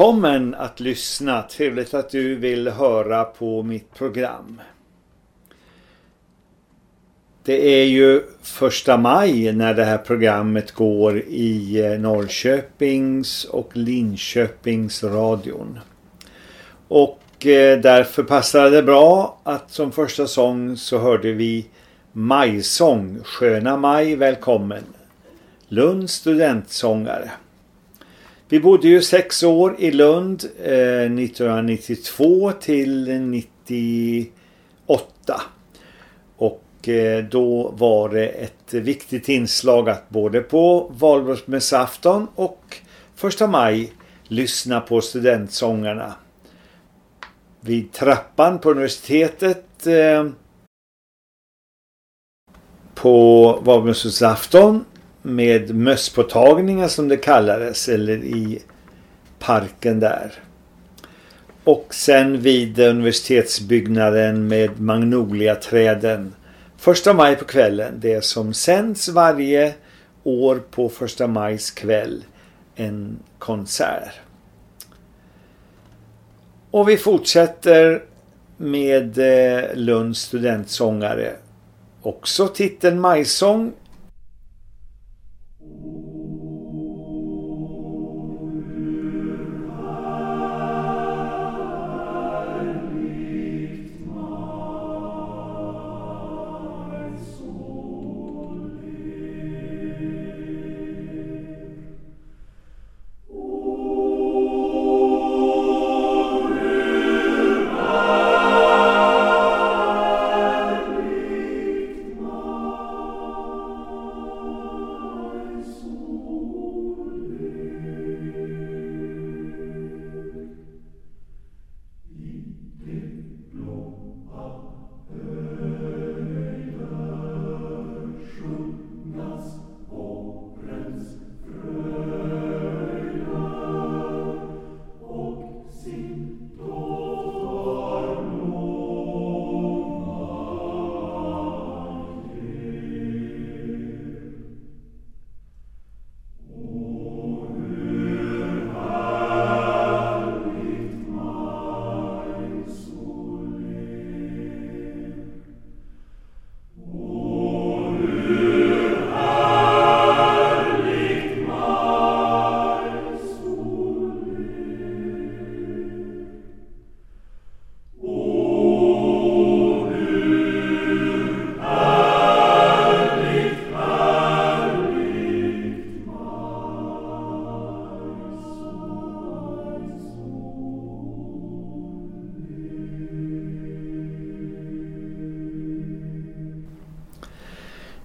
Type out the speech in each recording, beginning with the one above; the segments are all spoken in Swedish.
Välkommen att lyssna. Trevligt att du vill höra på mitt program. Det är ju första maj när det här programmet går i eh, Norrköpings och Linköpings radion. Och eh, därför passade det bra att som första sång så hörde vi Majsång, Sköna maj, välkommen. Lunds studentsångare. Vi bodde ju sex år i Lund eh, 1992 till 98. Och eh, då var det ett viktigt inslag att både på valborgsmässoafton och första maj lyssna på studentsångarna. Vid trappan på universitetet eh, på valborgsmässoafton med mösspåtagningar som det kallades eller i parken där. Och sen vid universitetsbyggnaden med magnoliaträden. Första maj på kvällen, det som sänds varje år på första majs kväll, en konsert. Och vi fortsätter med eh, Lunds studentsångare. Också titeln Majsång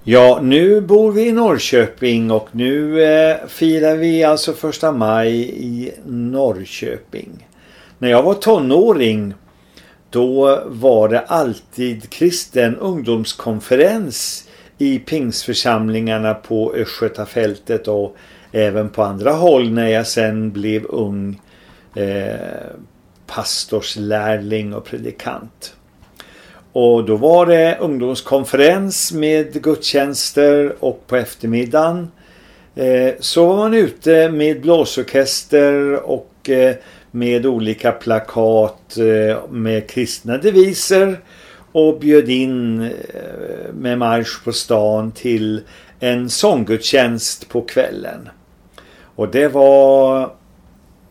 Ja, nu bor vi i Norrköping och nu eh, firar vi alltså första maj i Norrköping. När jag var tonåring då var det alltid kristen ungdomskonferens i pingsförsamlingarna på Östgötafältet och även på andra håll när jag sen blev ung eh, pastorslärling och predikant. Och då var det ungdomskonferens med gudstjänster och på eftermiddagen eh, så var man ute med blåsorkester och eh, med olika plakat eh, med kristna deviser och bjöd in med marsch på stan till en sånggudstjänst på kvällen. Och det var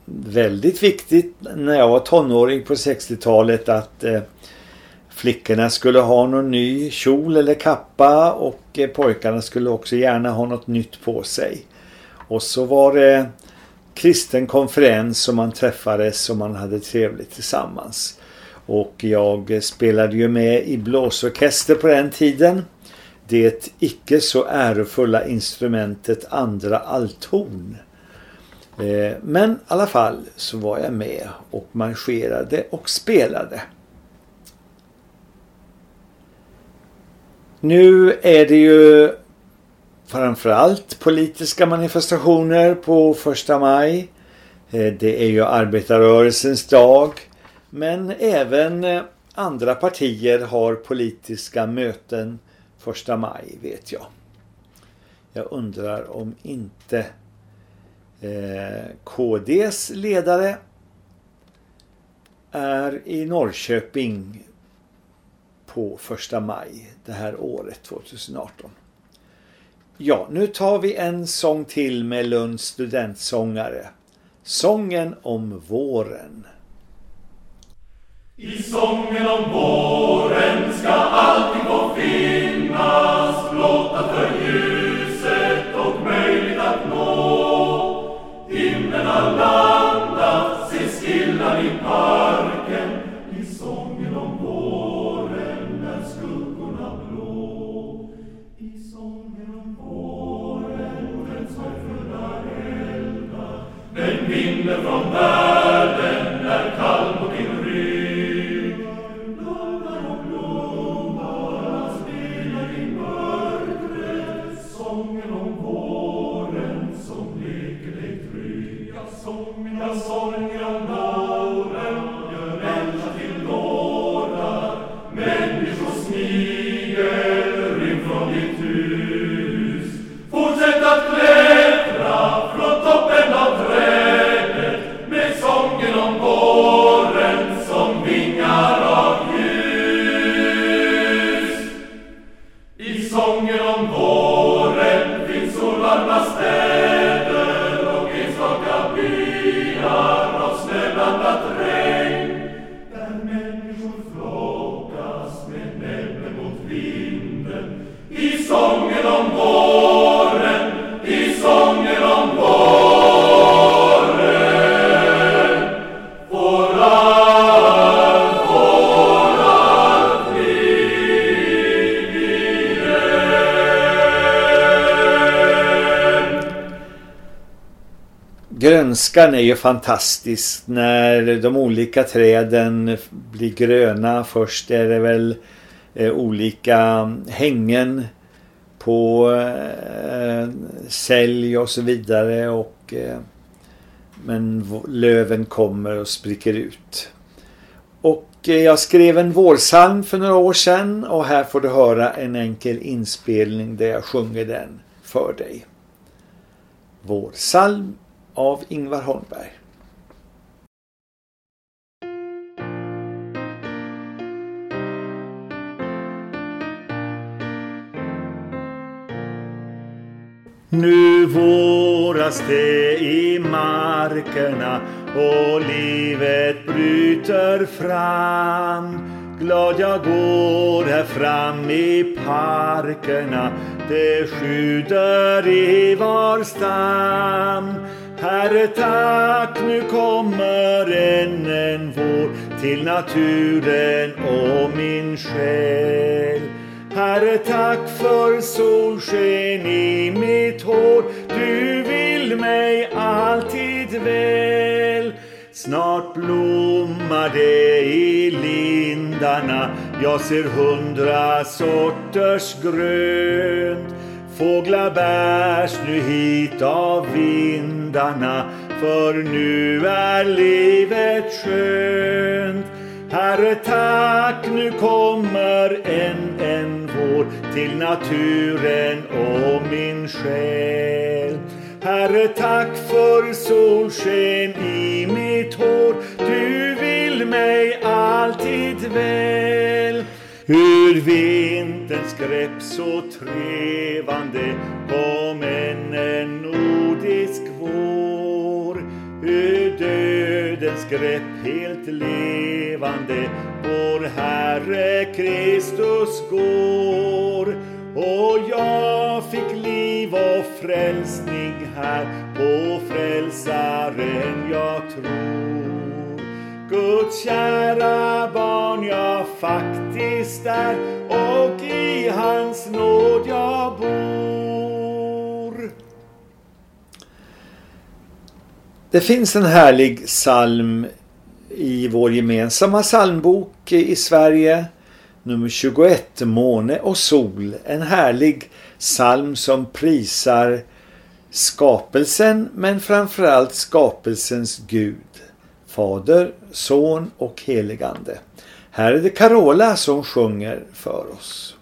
väldigt viktigt när jag var tonåring på 60-talet att eh, Flickorna skulle ha någon ny kjol eller kappa och eh, pojkarna skulle också gärna ha något nytt på sig. Och så var det kristen konferens som man träffades och man hade trevligt tillsammans. Och jag spelade ju med i blåsorkester på den tiden. Det icke så ärofulla instrumentet andra althorn. Eh, men i alla fall så var jag med och marscherade och spelade. Nu är det ju framförallt politiska manifestationer på första maj. Eh, det är ju arbetarrörelsens dag. Men även eh, andra partier har politiska möten första maj vet jag. Jag undrar om inte eh, KDs ledare är i Norrköping på första maj det här året 2018. Ja, nu tar vi en sång till med Lunds studentsångare. Sången om våren. I sången om våren ska allting få finnas blottat för att nå. Grönskan är ju fantastisk när de olika träden blir gröna. Först är det väl eh, olika hängen på eh, sälj och så vidare och eh, men löven kommer och spricker ut. Och eh, jag skrev en vårsalm för några år sedan och här får du höra en enkel inspelning där jag sjunger den för dig. Vårsalm av Ingvar Holmberg. Nu våras det i markerna och livet bryter fram. Glad jag går här fram i parkerna, det sjuder i var stam. Herre tack, nu kommer än en vår till naturen och min själ. Herre tack för solsken i mitt hår, du vill mig alltid väl. Snart blommar det i lindarna, jag ser hundra sorters grönt. Fåglar bärs nu hit av vindarna för nu är livet skönt. Herre tack, nu kommer en, en vår till naturen och min själ. Herre tack för solsken i mitt hår, du vill mig alltid väl. Ur vinterns grepp så trevande kom än en nordisk vår. Ur dödens grepp helt levande vår Herre Kristus går. Och jag fick liv och frälsning här på frälsaren jag tror. Guds kära barn jag faktiskt är och i hans nåd jag bor. Det finns en härlig psalm i vår gemensamma psalmbok i Sverige, nummer 21, Måne och sol. En härlig psalm som prisar skapelsen men framförallt skapelsens Gud. Fader, Son och Heligande. Här är det Carola som sjunger för oss.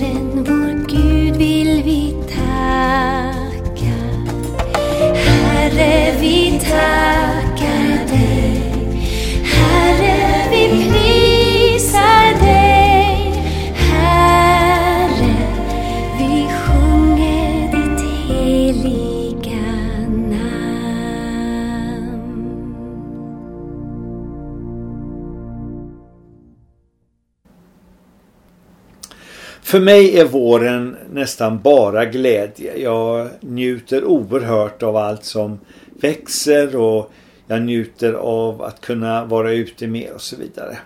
Herren För mig är våren nästan bara glädje. Jag njuter oerhört av allt som växer och jag njuter av att kunna vara ute mer och så vidare.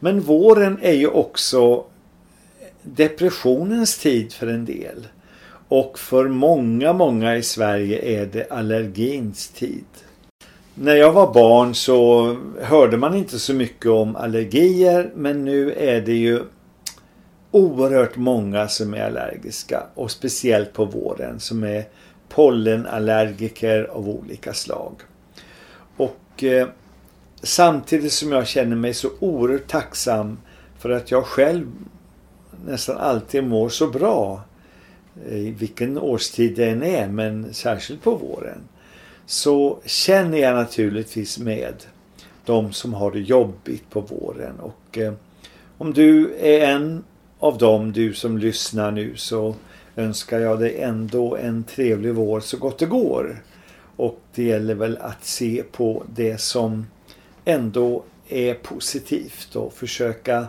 Men våren är ju också depressionens tid för en del. Och för många, många i Sverige är det allergins tid. När jag var barn så hörde man inte så mycket om allergier men nu är det ju oerhört många som är allergiska och speciellt på våren som är pollenallergiker av olika slag. Och eh, samtidigt som jag känner mig så oerhört tacksam för att jag själv nästan alltid mår så bra eh, i vilken årstid det än är men särskilt på våren så känner jag naturligtvis med de som har det jobbigt på våren och eh, om du är en av dem du som lyssnar nu så önskar jag dig ändå en trevlig vår så gott det går. Och det gäller väl att se på det som ändå är positivt och försöka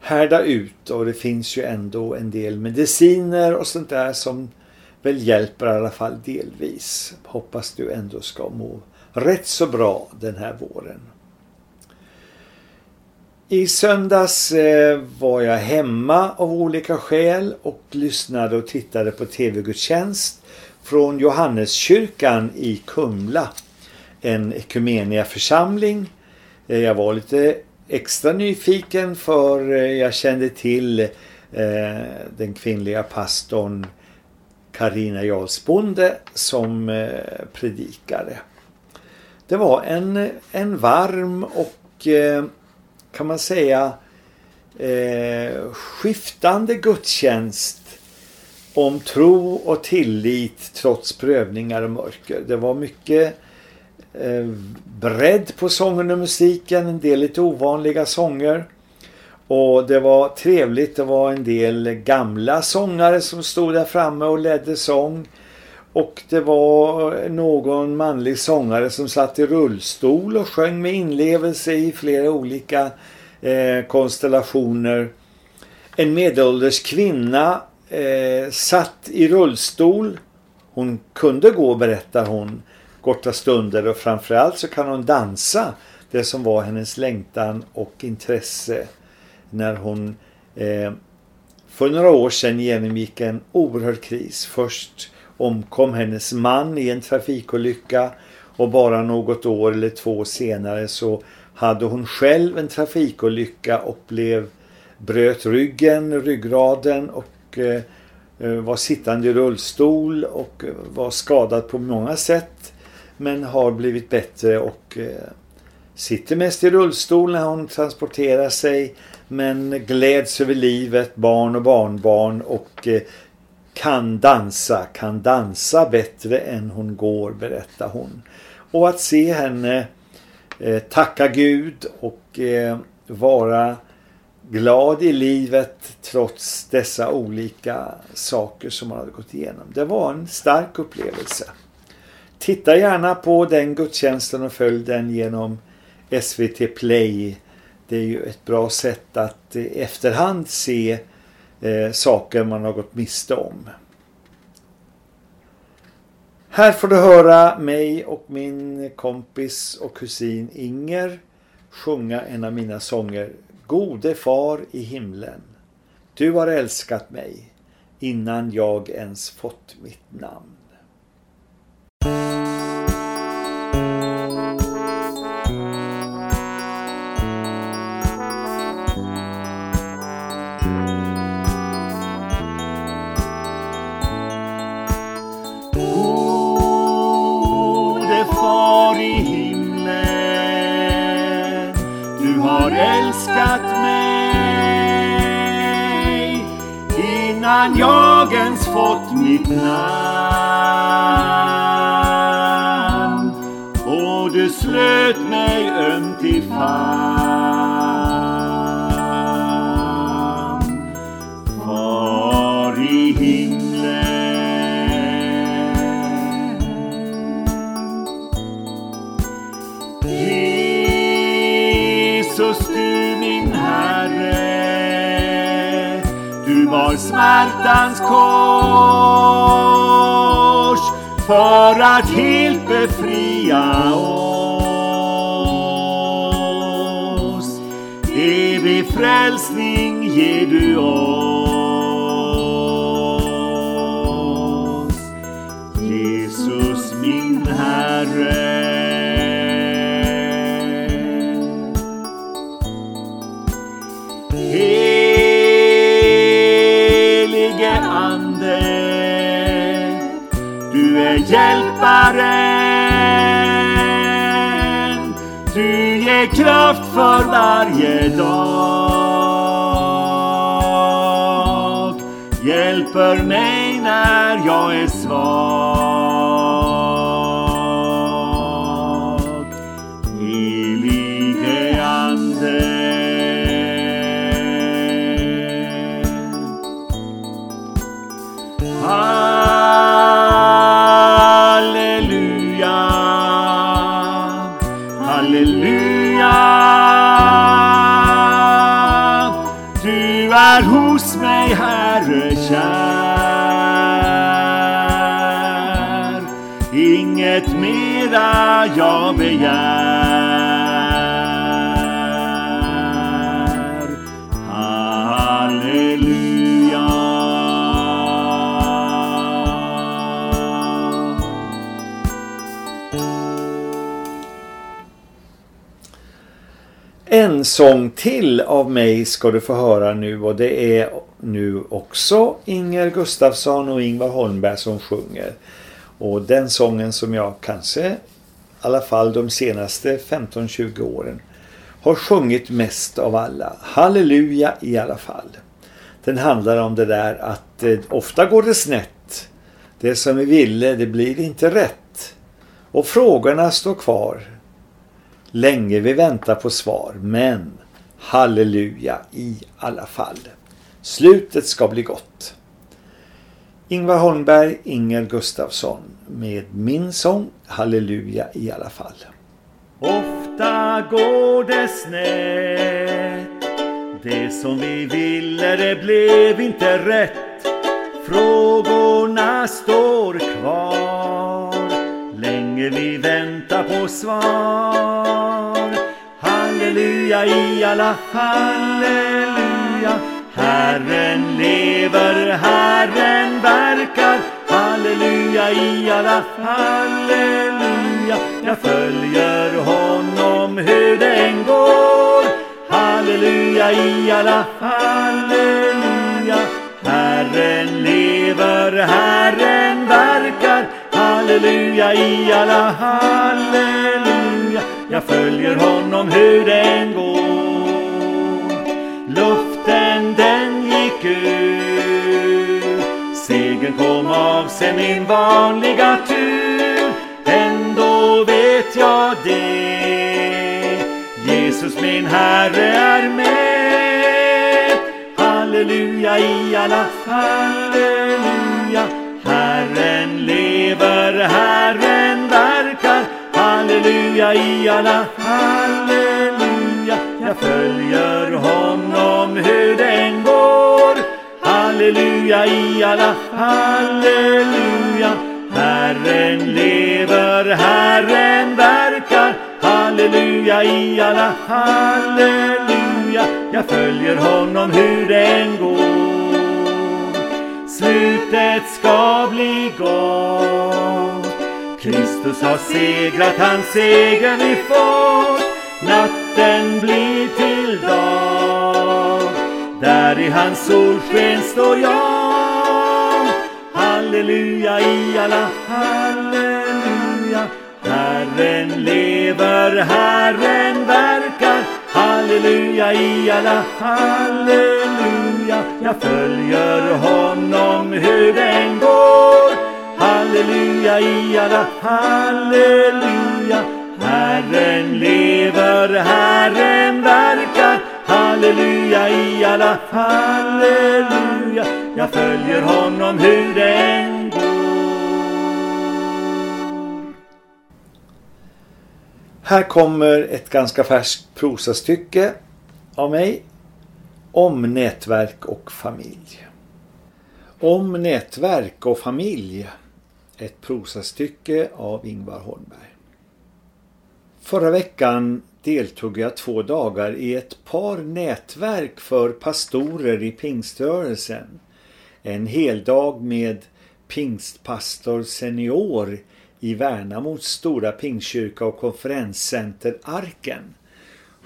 härda ut och det finns ju ändå en del mediciner och sånt där som väl hjälper i alla fall delvis. Hoppas du ändå ska må rätt så bra den här våren. I söndags eh, var jag hemma av olika skäl och lyssnade och tittade på tv-gudstjänst från Johanneskyrkan i Kumla. En ekumenia församling. Eh, jag var lite extra nyfiken för eh, jag kände till den kvinnliga pastorn Karina Jarlsbonde som predikare. Det var en, en varm och kan man säga eh, skiftande gudstjänst om tro och tillit trots prövningar och mörker. Det var mycket eh, bredd på sången och musiken, en del lite ovanliga sånger. Och det var trevligt, det var en del gamla sångare som stod där framme och ledde sång. Och det var någon manlig sångare som satt i rullstol och sjöng med inlevelse i flera olika eh, konstellationer. En medelålders kvinna eh, satt i rullstol. Hon kunde gå, berättar hon, korta stunder och framförallt så kan hon dansa. Det som var hennes längtan och intresse när hon eh, för några år sedan genomgick en oerhörd kris. Först omkom hennes man i en trafikolycka och bara något år eller två senare så hade hon själv en trafikolycka och blev bröt ryggen, ryggraden och eh, eh var sittande i rullstol och eh, var skadad på många sätt. men har blivit bättre och eh, sitter mest i rullstol när hon transporterar sig men gläds över livet, barn och barnbarn och eh, kan dansa, kan dansa bättre än hon går, berättar hon. Och att se henne eh, tacka Gud och eh, vara glad i livet trots dessa olika saker som man hade gått igenom. Det var en stark upplevelse. Titta gärna på den gudstjänsten och följ den genom SVT Play. Det är ju ett bra sätt att i efterhand se eh, saker man har gått miste om. Här får du höra mig och min kompis och kusin Inger sjunga en av mina sånger Gode far i himlen, du har älskat mig innan jag ens fått mitt namn. Älskat mig Innan jag ens fått mitt namn. Och du slöt mig ömt i famn min Herre. Du bar smärtans kors för att helt befria oss. Evig frälsning ger du oss. Jesus min Herre. Hjälparen Du ger kraft för varje dag. Hjälper mig när jag är svag. Mera jag begär Halleluja En sång till av mig ska du få höra nu och det är nu också Inger Gustafsson och Ingvar Holmberg som sjunger. Och den sången som jag kanske i alla fall de senaste 15-20 åren har sjungit mest av alla. Halleluja i alla fall. Den handlar om det där att eh, ofta går det snett. Det som vi ville, det blir inte rätt. Och frågorna står kvar. Länge vi väntar på svar, men halleluja i alla fall. Slutet ska bli gott. Ingvar Holmberg, Inger Gustafsson med min sång Halleluja i alla fall. Ofta går det snett. Det som vi ville det blev inte rätt. Frågorna står kvar. Länge vi väntar på svar. Halleluja i alla fall. Herren lever, Herren verkar. Halleluja i alla Halleluja. Jag följer honom hur det än går. Halleluja i alla Halleluja. Herren lever, Herren verkar. Halleluja i alla halleluja. Jag följer honom hur den går. Luften den gick ur. Segern kom av sig min vanliga tur. Ändå vet jag det. Jesus min Herre är med. Halleluja i alla halleluja. Herren lever, Herren verkar. Halleluja i alla halleluja. Jag följer honom hur den går. Halleluja i alla halleluja. Herren lever, Herren verkar. Halleluja i alla halleluja. Jag följer honom hur den går. Slutet ska bli gott. Kristus har segrat, hans seger vi fått. Natten blir till dag. Där i hans solsken står jag. Halleluja i alla halleluja. Herren lever, Herren verkar. Halleluja i alla halleluja. Jag följer honom hur den går. Halleluja i alla halleluja. Herren lever, Herren verkar. Halleluja i alla halleluja. Jag följer honom hur den går. Här kommer ett ganska färskt prosastycke av mig om nätverk och familj. Om nätverk och familj. Ett prosastycke av Ingvar Holmberg. Förra veckan deltog jag två dagar i ett par nätverk för pastorer i pingströrelsen. En heldag med pingstpastor senior i Värnamos stora pingstkyrka och konferenscenter Arken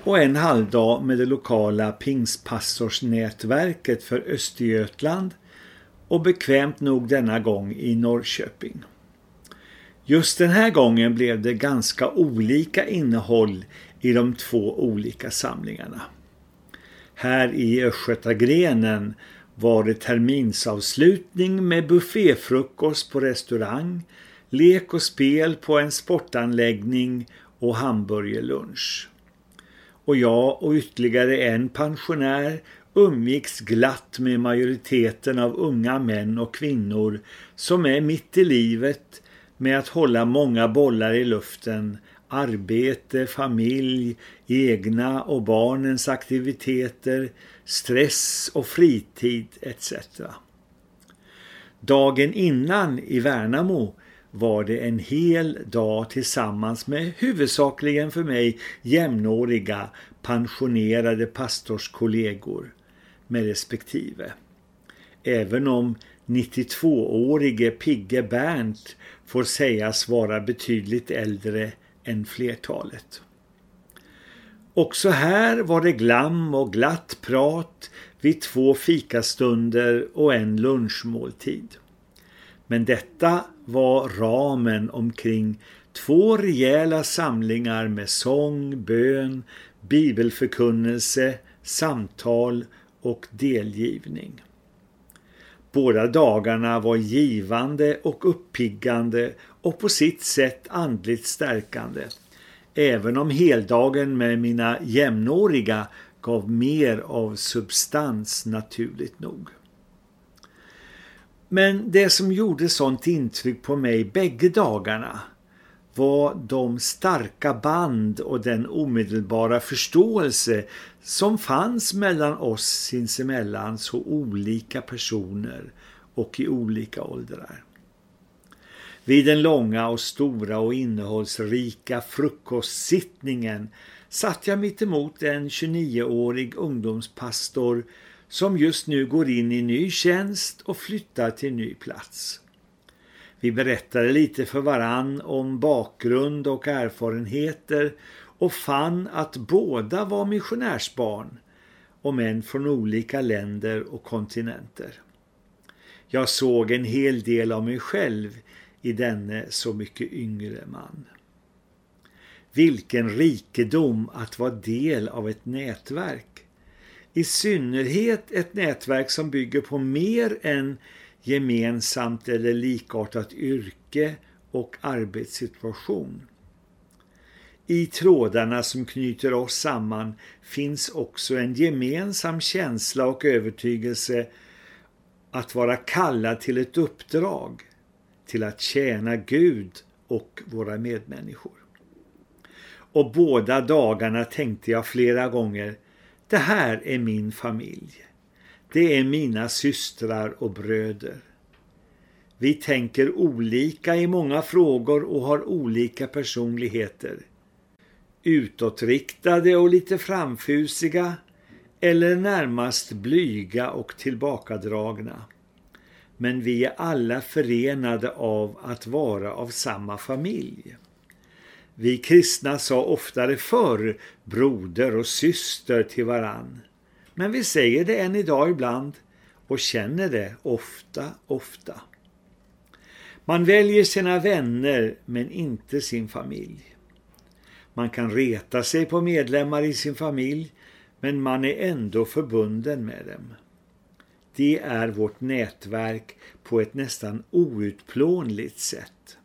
och en halvdag med det lokala pingstpastorsnätverket för Östergötland och bekvämt nog denna gång i Norrköping. Just den här gången blev det ganska olika innehåll i de två olika samlingarna. Här i Östgötagrenen var det terminsavslutning med bufféfrukost på restaurang, lek och spel på en sportanläggning och hamburgerlunch. Och jag och ytterligare en pensionär umgicks glatt med majoriteten av unga män och kvinnor som är mitt i livet med att hålla många bollar i luften, arbete, familj, egna och barnens aktiviteter, stress och fritid etc. Dagen innan i Värnamo var det en hel dag tillsammans med huvudsakligen för mig jämnåriga pensionerade pastorskollegor med respektive. Även om 92-årige Pigge Bernt får sägas vara betydligt äldre än flertalet. Också här var det glam och glatt prat vid två fikastunder och en lunchmåltid. Men detta var ramen omkring två rejäla samlingar med sång, bön, bibelförkunnelse, samtal och delgivning. Båda dagarna var givande och uppiggande och på sitt sätt andligt stärkande. Även om heldagen med mina jämnåriga gav mer av substans naturligt nog. Men det som gjorde sånt intryck på mig bägge dagarna var de starka band och den omedelbara förståelse som fanns mellan oss sinsemellan så olika personer och i olika åldrar. Vid den långa och stora och innehållsrika frukostsittningen satt jag mitt emot en 29-årig ungdomspastor som just nu går in i ny tjänst och flyttar till ny plats. Vi berättade lite för varann om bakgrund och erfarenheter och fann att båda var missionärsbarn, och män från olika länder och kontinenter. Jag såg en hel del av mig själv i denne så mycket yngre man. Vilken rikedom att vara del av ett nätverk. I synnerhet ett nätverk som bygger på mer än gemensamt eller likartat yrke och arbetssituation. I trådarna som knyter oss samman finns också en gemensam känsla och övertygelse att vara kallad till ett uppdrag, till att tjäna Gud och våra medmänniskor. Och båda dagarna tänkte jag flera gånger, det här är min familj. Det är mina systrar och bröder. Vi tänker olika i många frågor och har olika personligheter. Utåtriktade och lite framfusiga eller närmast blyga och tillbakadragna. Men vi är alla förenade av att vara av samma familj. Vi kristna sa oftare förr broder och syster till varann. Men vi säger det än idag ibland och känner det ofta, ofta. Man väljer sina vänner men inte sin familj. Man kan reta sig på medlemmar i sin familj men man är ändå förbunden med dem. Det är vårt nätverk på ett nästan outplånligt sätt.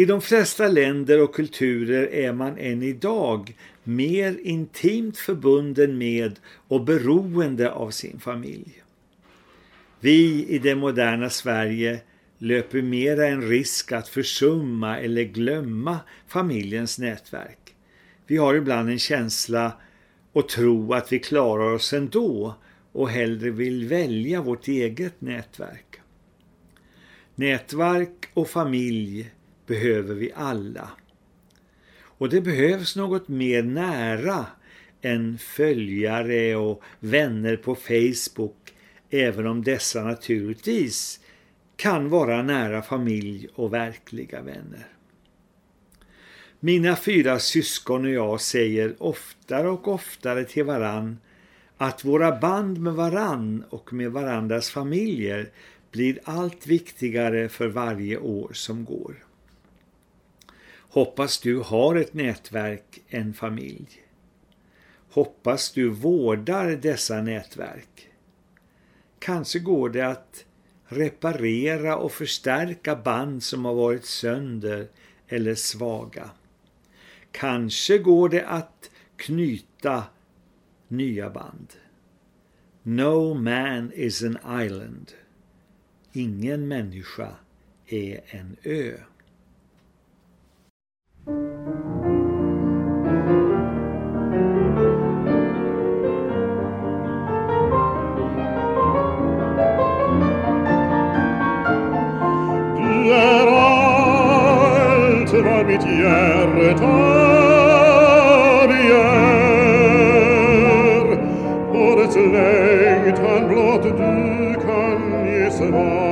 I de flesta länder och kulturer är man än idag mer intimt förbunden med och beroende av sin familj. Vi i det moderna Sverige löper mera en risk att försumma eller glömma familjens nätverk. Vi har ibland en känsla och tro att vi klarar oss ändå och hellre vill välja vårt eget nätverk. Nätverk och familj behöver vi alla. Och det behövs något mer nära än följare och vänner på Facebook även om dessa naturligtvis kan vara nära familj och verkliga vänner. Mina fyra syskon och jag säger oftare och oftare till varann att våra band med varann och med varandras familjer blir allt viktigare för varje år som går. Hoppas du har ett nätverk, en familj. Hoppas du vårdar dessa nätverk. Kanske går det att reparera och förstärka band som har varit sönder eller svaga. Kanske går det att knyta nya band. No man is an island. Ingen människa är en ö. salva mi tier tabier, Orets lengt han blot du kan jes var,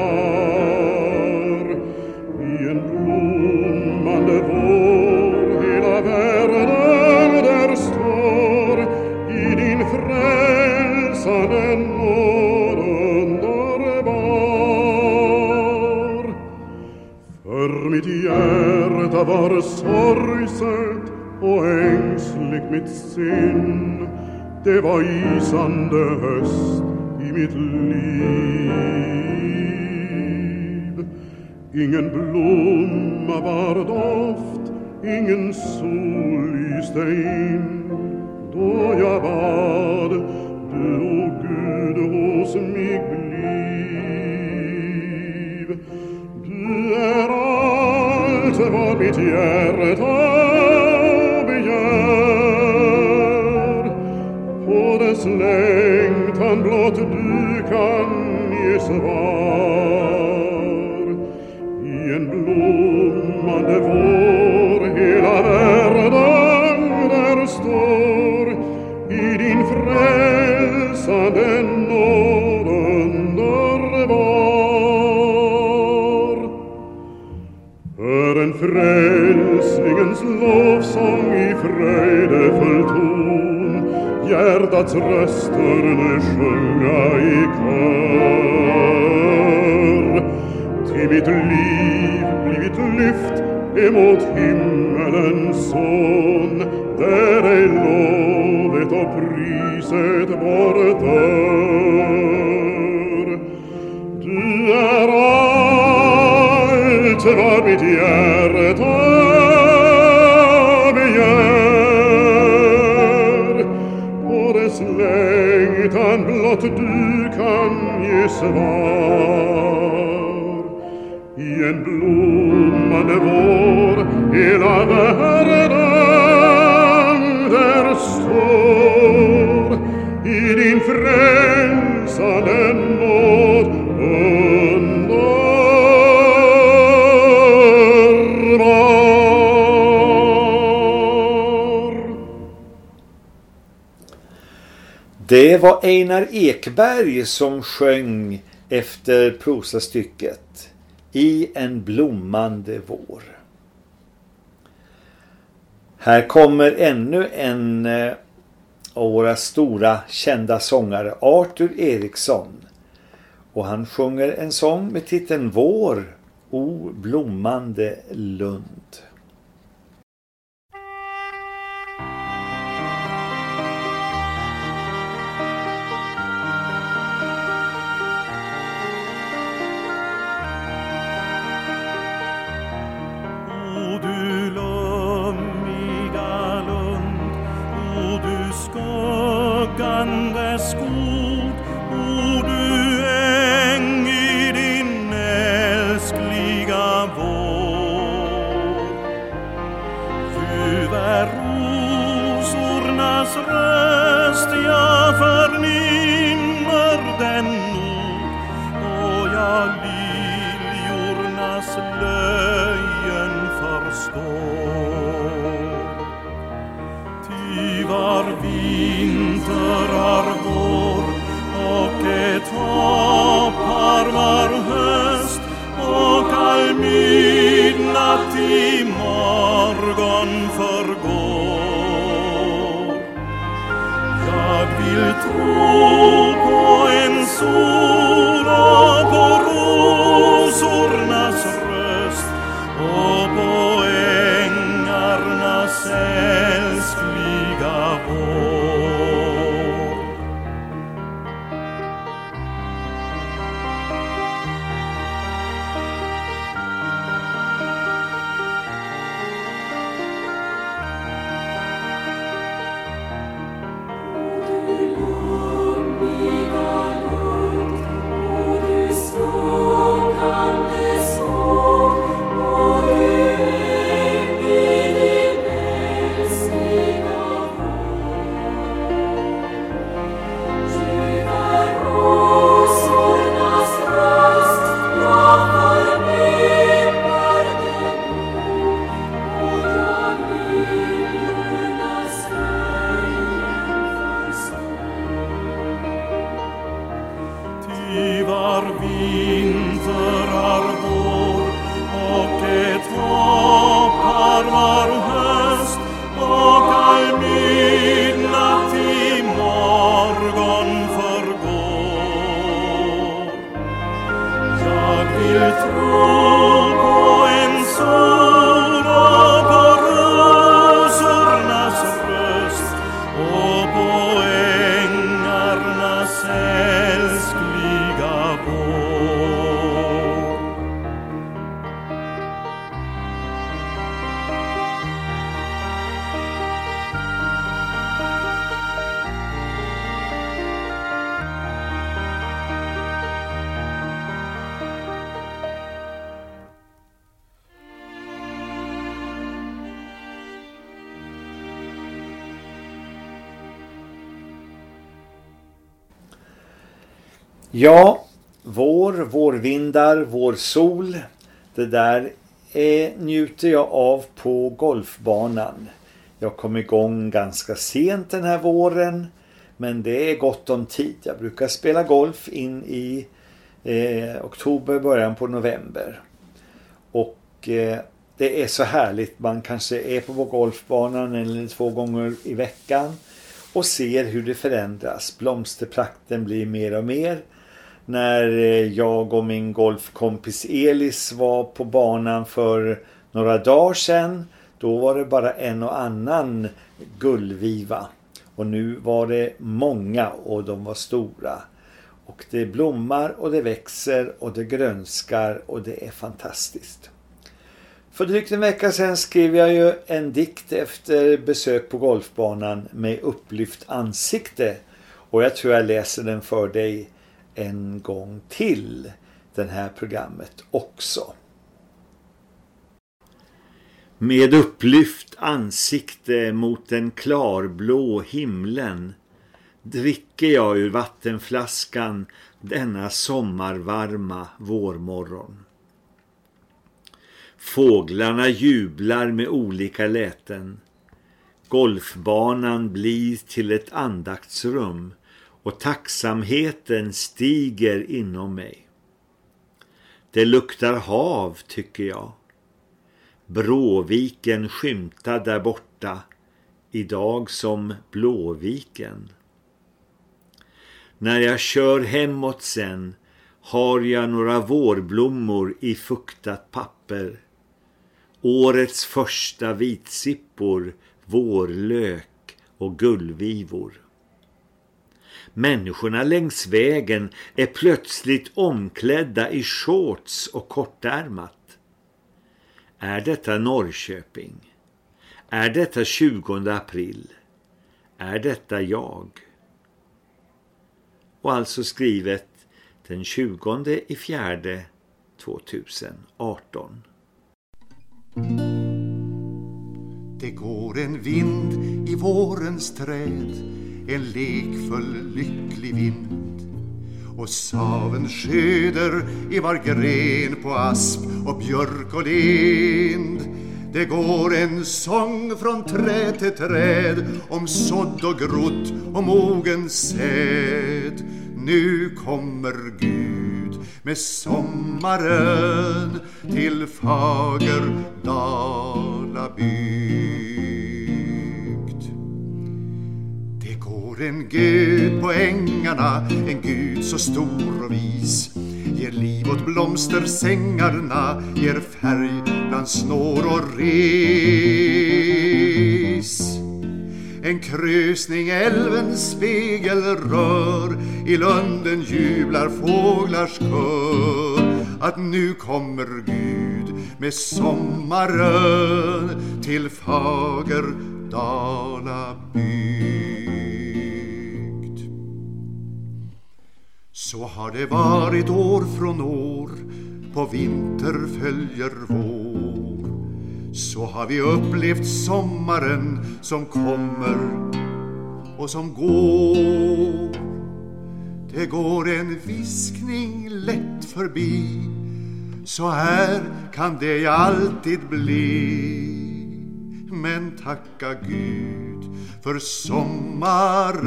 hjärta var sorgset och ängsligt mitt sinn. Det var isande höst i mitt liv. Ingen blomma var doft, ingen sol lyste in. Då jag bad, tiere tabier vor des lenkt an blot du kan des Singens Lovsang i freudefull ton, röster rösterne sjunga i kör. Ty mitt liv blivit lyft emot himmelens son, där ej lovet och priset vår. Du är allt vad mitt hjärta att du kan ge svar i en blommande vår. Hela världen där står i din frälsande Det var Einar Ekberg som sjöng efter prosastycket I en blommande vår. Här kommer ännu en eh, av våra stora kända sångare, Arthur Eriksson. Och han sjunger en sång med titeln Vår, o blommande lund. school. Ja, vår, vårvindar, vår sol. Det där är, njuter jag av på golfbanan. Jag kom igång ganska sent den här våren. Men det är gott om tid. Jag brukar spela golf in i eh, oktober, början på november. Och eh, det är så härligt. Man kanske är på golfbanan en eller två gånger i veckan och ser hur det förändras. Blomsterprakten blir mer och mer när eh, jag och min golfkompis Elis var på banan för några dagar sedan. Då var det bara en och annan gullviva. Och nu var det många och de var stora. Och det blommar och det växer och det grönskar och det är fantastiskt. För drygt en vecka sedan skrev jag ju en dikt efter besök på golfbanan med upplyft ansikte. Och jag tror jag läser den för dig en gång till, det här programmet också. Med upplyft ansikte mot den klarblå himlen dricker jag ur vattenflaskan denna sommarvarma vårmorgon. Fåglarna jublar med olika läten. Golfbanan blir till ett andaktsrum och tacksamheten stiger inom mig. Det luktar hav tycker jag. Bråviken skymtar där borta, idag som Blåviken. När jag kör hemåt sen har jag några vårblommor i fuktat papper. Årets första vitsippor, vårlök och gullvivor. Människorna längs vägen är plötsligt omklädda i shorts och kortärmat. Är detta Norrköping? Är detta 20 april? Är detta jag? Och alltså skrivet den 20 i fjärde 2018. Det går en vind i vårens träd en lekfull lycklig vind. Och saven sköder i var gren På asp och björk och lind. Det går en sång från träd till träd Om sådd och grott och mogen säd. Nu kommer Gud med sommaren till Fagerdalaby bor en Gud på ängarna, en Gud så stor och vis. Ger liv åt blomstersängarna, ger färg bland snår och ris. En krusning älvens spegel rör I lunden jublar fåglars kör. Att nu kommer Gud med sommaren Till fager dalaby Så har det varit år från år På vinter följer vår så har vi upplevt sommaren som kommer och som går. Det går en viskning lätt förbi så här kan det alltid bli. Men tacka Gud för sommaren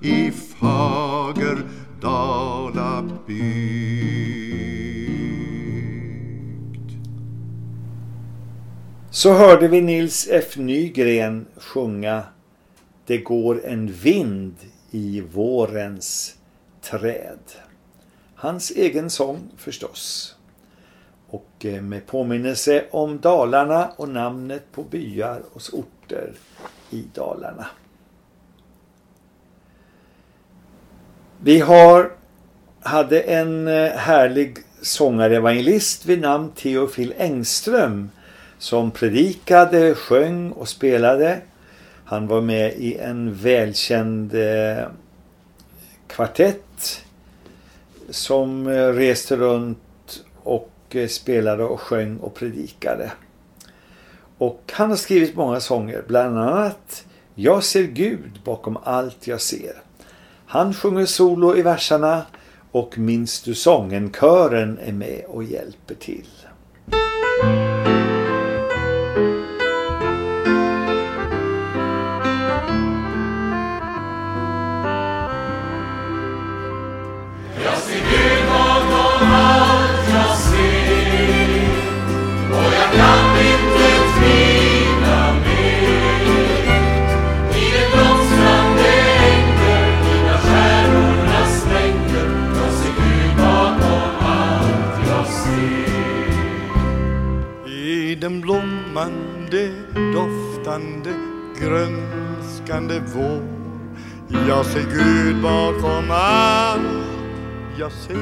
i fager Dalabygd. Så hörde vi Nils F. Nygren sjunga Det går en vind i vårens träd. Hans egen sång förstås. Och eh, med påminnelse om Dalarna och namnet på byar och orter i Dalarna. Vi har, hade en eh, härlig sångarevangelist vid namn Theofil Engström som predikade, sjöng och spelade. Han var med i en välkänd eh, kvartett som eh, reste runt och eh, spelade och sjöng och predikade. Och han har skrivit många sånger, bland annat Jag ser Gud bakom allt jag ser. Han sjunger solo i verserna och Minns du sången, kören är med och hjälper till. Blommande, doftande, grönskande vår. Jag ser Gud bakom allt jag ser.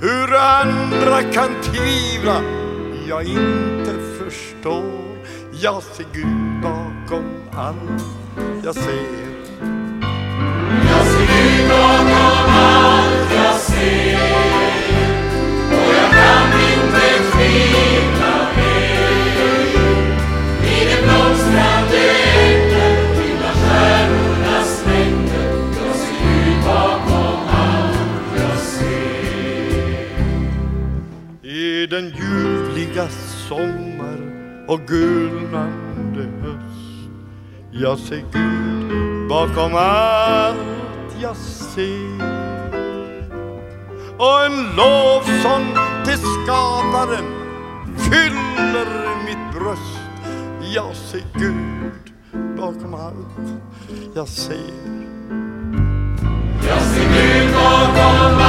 Hur andra kan tvivla, jag inte förstår. Jag ser Gud bakom allt jag ser. Jag ser Gud bakom allt jag ser ljuvliga sommar och gulnande höst. Jag ser Gud bakom allt jag ser. Och en lovsång till skaparen fyller mitt bröst. Jag ser Gud bakom allt jag ser. Jag ser Gud bakom allt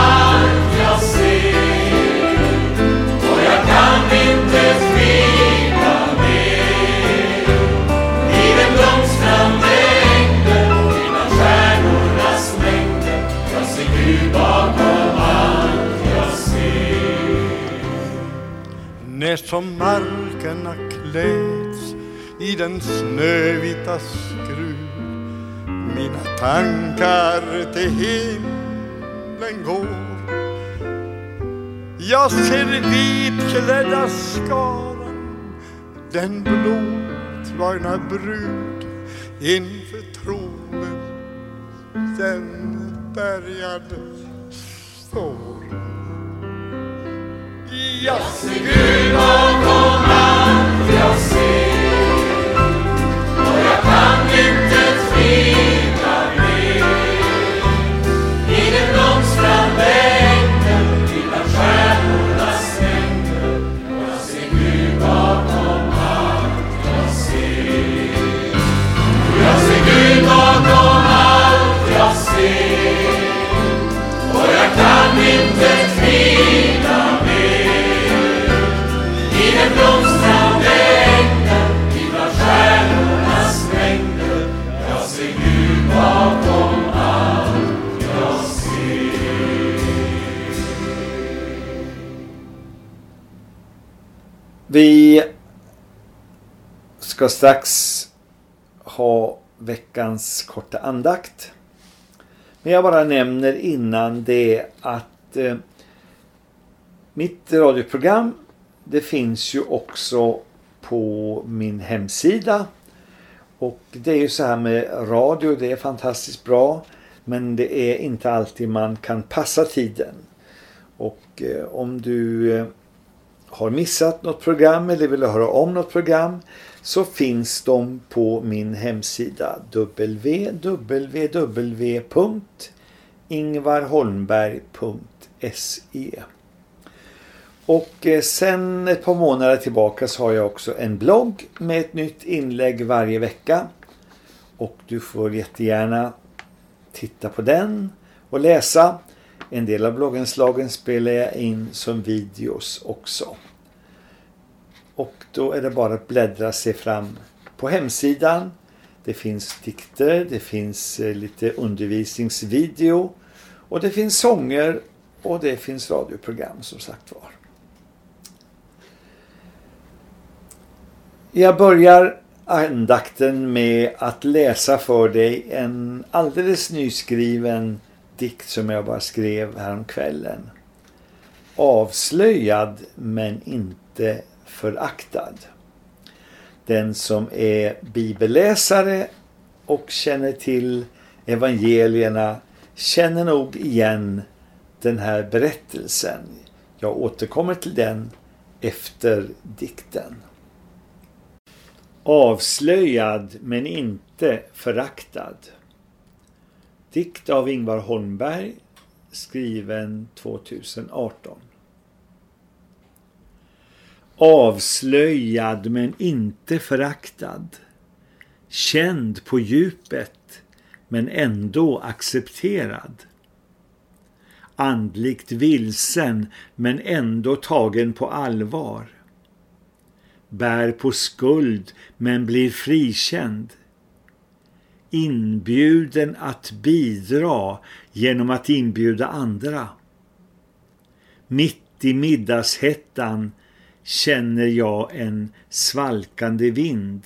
När som markerna kläds i den snövita skrud Mina tankar till himlen går. Jag ser vitklädda skaran Den blåslagna brud inför tronen Den bärgade står jag ser Gud Vi ska strax ha veckans korta andakt. Men jag bara nämner innan det att eh, mitt radioprogram det finns ju också på min hemsida. Och det är ju så här med radio, det är fantastiskt bra. Men det är inte alltid man kan passa tiden. Och eh, om du eh, har missat något program eller vill höra om något program så finns de på min hemsida www.ingvarholmberg.se Och eh, sen ett par månader tillbaka så har jag också en blogg med ett nytt inlägg varje vecka. Och du får jättegärna titta på den och läsa. En del av blogginslagen spelar jag in som videos också. Och då är det bara att bläddra sig fram på hemsidan. Det finns dikter, det finns eh, lite undervisningsvideo och det finns sånger och det finns radioprogram som sagt var. Jag börjar andakten med att läsa för dig en alldeles nyskriven dikt som jag bara skrev häromkvällen. Avslöjad men inte föraktad. Den som är bibelläsare och känner till evangelierna känner nog igen den här berättelsen. Jag återkommer till den efter dikten. Avslöjad men inte föraktad. Dikt av Ingvar Holmberg skriven 2018. Avslöjad men inte föraktad. Känd på djupet men ändå accepterad. Andligt vilsen men ändå tagen på allvar. bär på skuld men blir frikänd. Inbjuden att bidra genom att inbjuda andra. Mitt i middagshettan känner jag en svalkande vind.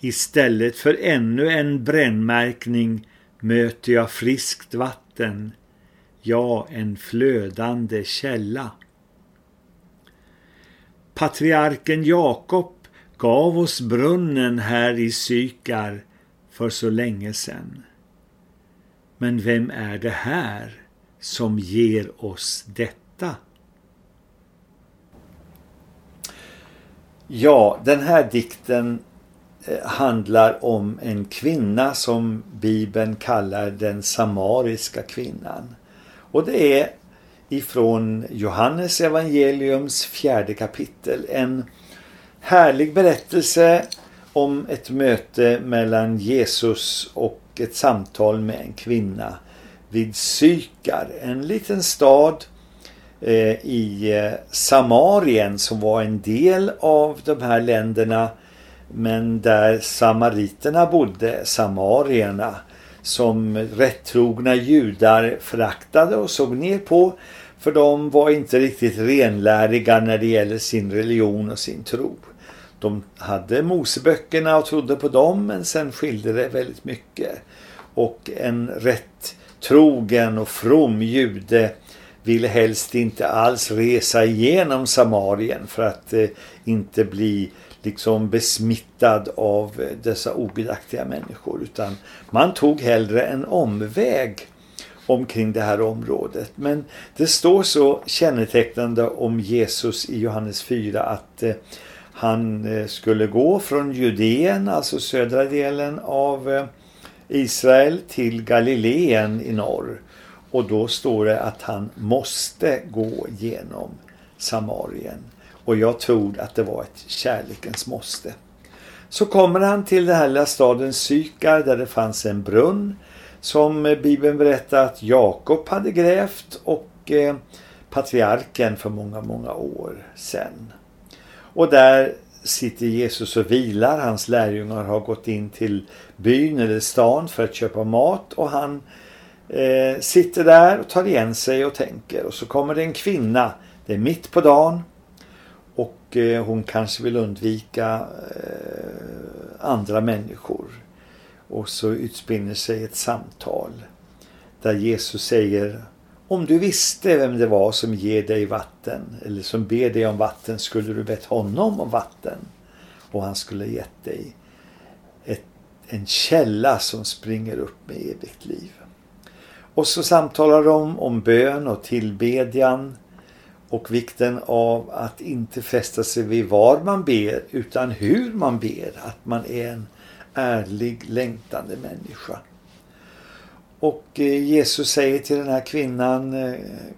Istället för ännu en brännmärkning möter jag friskt vatten, ja en flödande källa. Patriarken Jakob gav oss brunnen här i Sykar för så länge sedan. Men vem är det här som ger oss detta? Ja, den här dikten eh, handlar om en kvinna som Bibeln kallar den samariska kvinnan. Och det är ifrån Johannes evangeliums fjärde kapitel. En härlig berättelse om ett möte mellan Jesus och ett samtal med en kvinna vid Sykar, en liten stad eh, i eh, Samarien som var en del av de här länderna men där samariterna bodde, samarierna, som rättrogna judar föraktade och såg ner på för de var inte riktigt renläriga när det gäller sin religion och sin tro. De hade Moseböckerna och trodde på dem men sen skilde det väldigt mycket. Och en rätt trogen och from jude ville helst inte alls resa igenom Samarien för att eh, inte bli liksom besmittad av eh, dessa ogudaktiga människor utan man tog hellre en omväg omkring det här området. Men det står så kännetecknande om Jesus i Johannes 4 att eh, han eh, skulle gå från Judeen, alltså södra delen av eh, Israel till Galileen i norr. Och då står det att han måste gå genom Samarien. Och jag tror att det var ett kärlekens måste. Så kommer han till den här lilla staden Sykar där det fanns en brunn som eh, Bibeln berättar att Jakob hade grävt och eh, patriarken för många, många år sedan. Och där sitter Jesus och vilar. Hans lärjungar har gått in till byn eller stan för att köpa mat och han eh, sitter där och tar igen sig och tänker. Och så kommer det en kvinna, det är mitt på dagen och eh, hon kanske vill undvika eh, andra människor. Och så utspinner sig ett samtal där Jesus säger om du visste vem det var som ger dig vatten eller som ber dig om vatten skulle du bett honom om vatten och han skulle gett dig ett, en källa som springer upp med evigt liv. Och så samtalar de om bön och tillbedjan och vikten av att inte fästa sig vid var man ber utan hur man ber. Att man är en ärlig, längtande människa. Och eh, Jesus säger till den här kvinnan, eh,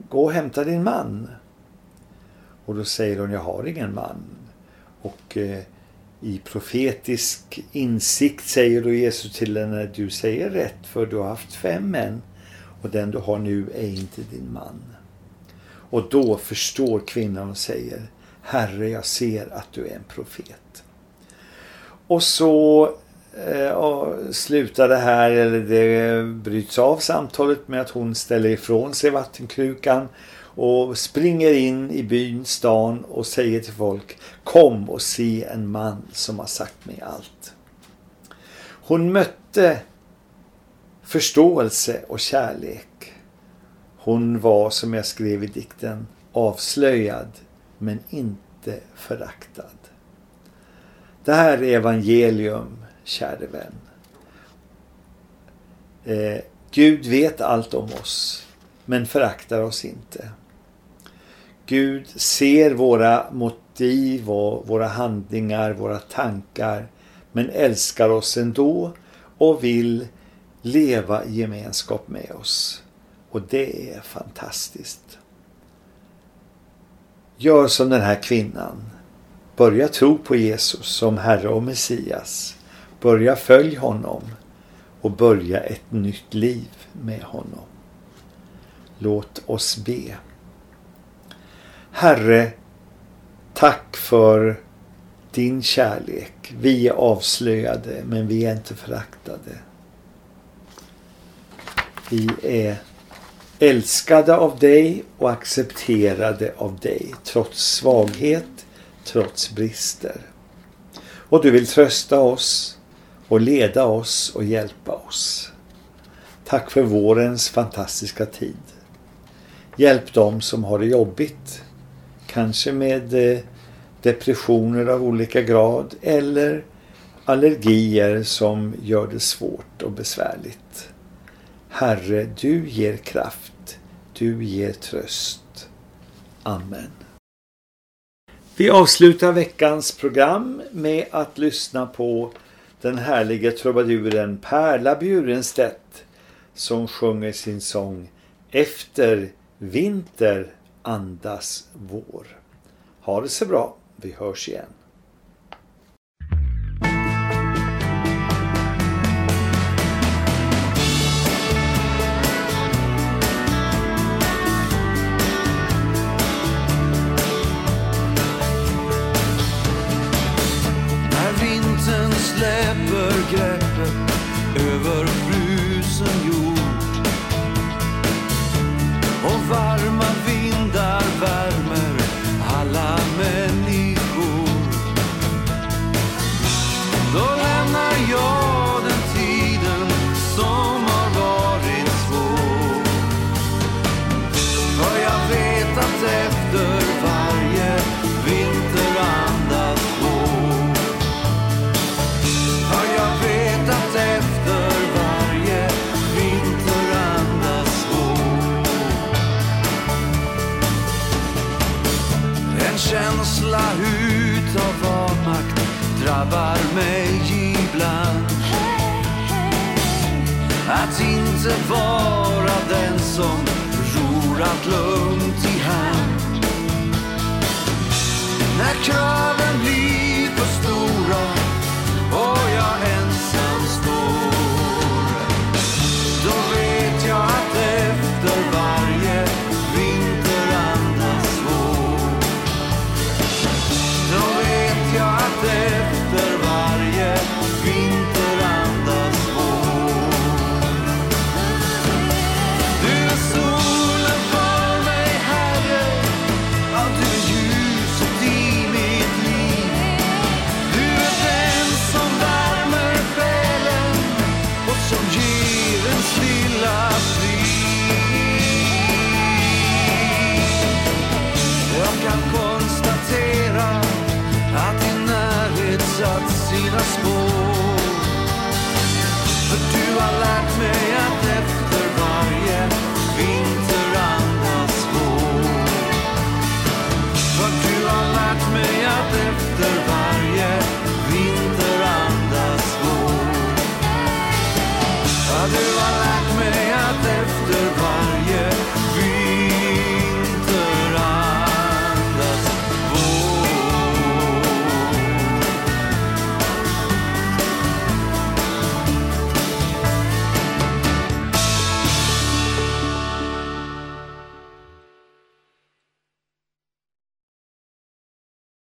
gå och hämta din man. Och då säger hon, jag har ingen man. Och eh, i profetisk insikt säger då Jesus till henne, du säger rätt för du har haft fem män och den du har nu är inte din man. Och då förstår kvinnan och säger Herre, jag ser att du är en profet. Och så eh, slutar det här, eller det bryts av samtalet med att hon ställer ifrån sig vattenkrukan och springer in i byn, stan och säger till folk Kom och se en man som har sagt mig allt. Hon mötte förståelse och kärlek. Hon var, som jag skrev i dikten, avslöjad men inte föraktad. Det här är evangelium, käre vän. Eh, Gud vet allt om oss, men föraktar oss inte. Gud ser våra motiv och våra handlingar, våra tankar, men älskar oss ändå och vill leva i gemenskap med oss. Och det är fantastiskt. Gör som den här kvinnan. Börja tro på Jesus som Herre och Messias. Börja följ honom och börja ett nytt liv med honom. Låt oss be. Herre, Tack för din kärlek. Vi är avslöjade men vi är inte föraktade. Vi är älskade av dig och accepterade av dig trots svaghet, trots brister. Och du vill trösta oss och leda oss och hjälpa oss. Tack för vårens fantastiska tid. Hjälp dem som har det jobbigt. Kanske med eh, depressioner av olika grad eller allergier som gör det svårt och besvärligt. Herre, du ger kraft. Du ger tröst. Amen. Vi avslutar veckans program med att lyssna på den härliga trubaduren Perla Bjurenstedt som sjunger sin sång Efter vinter andas vår. Ha det så bra. Vi hörs igen. känsla utav vanmakt drabbar mig ibland. Att inte vara den som ror allt lugnt i hand. När